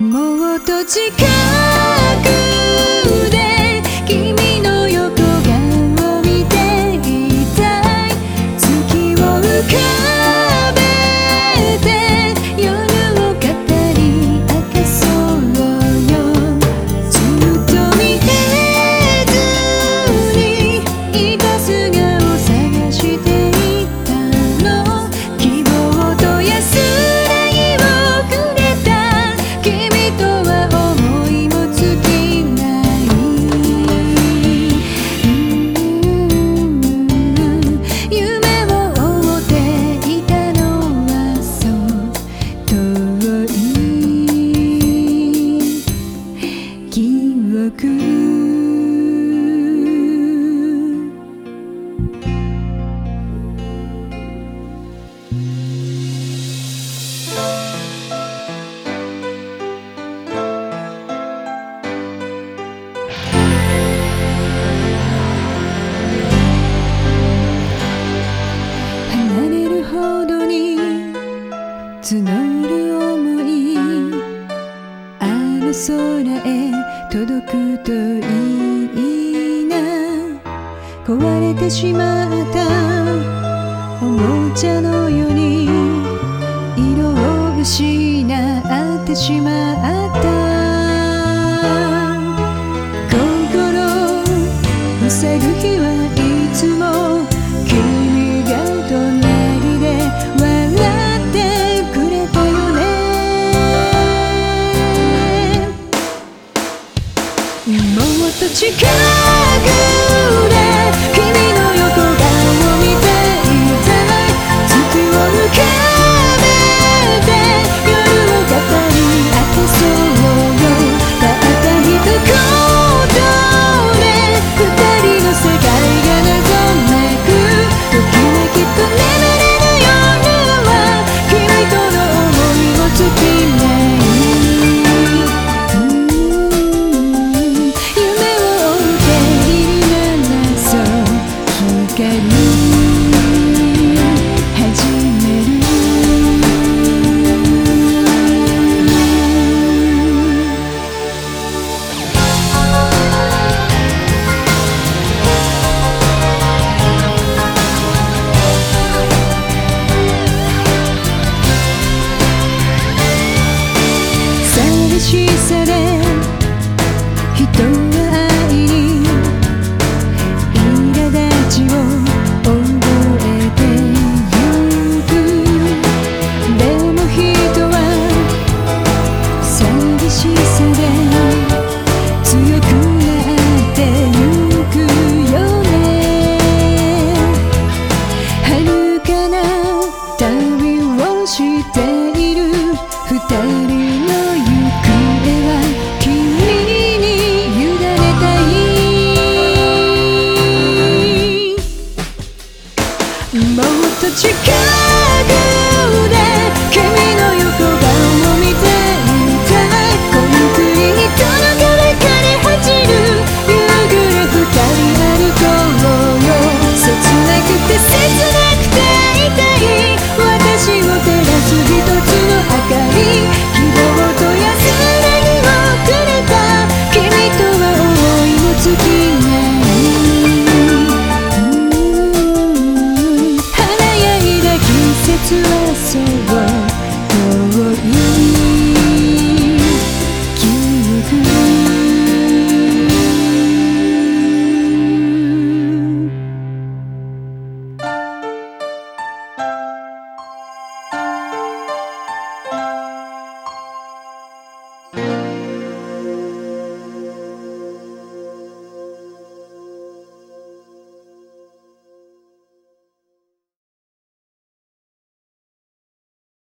もっと近い to do 空へ届くといいな。壊れてしまったおもちゃのように色を失ってしまった。もっと近く day.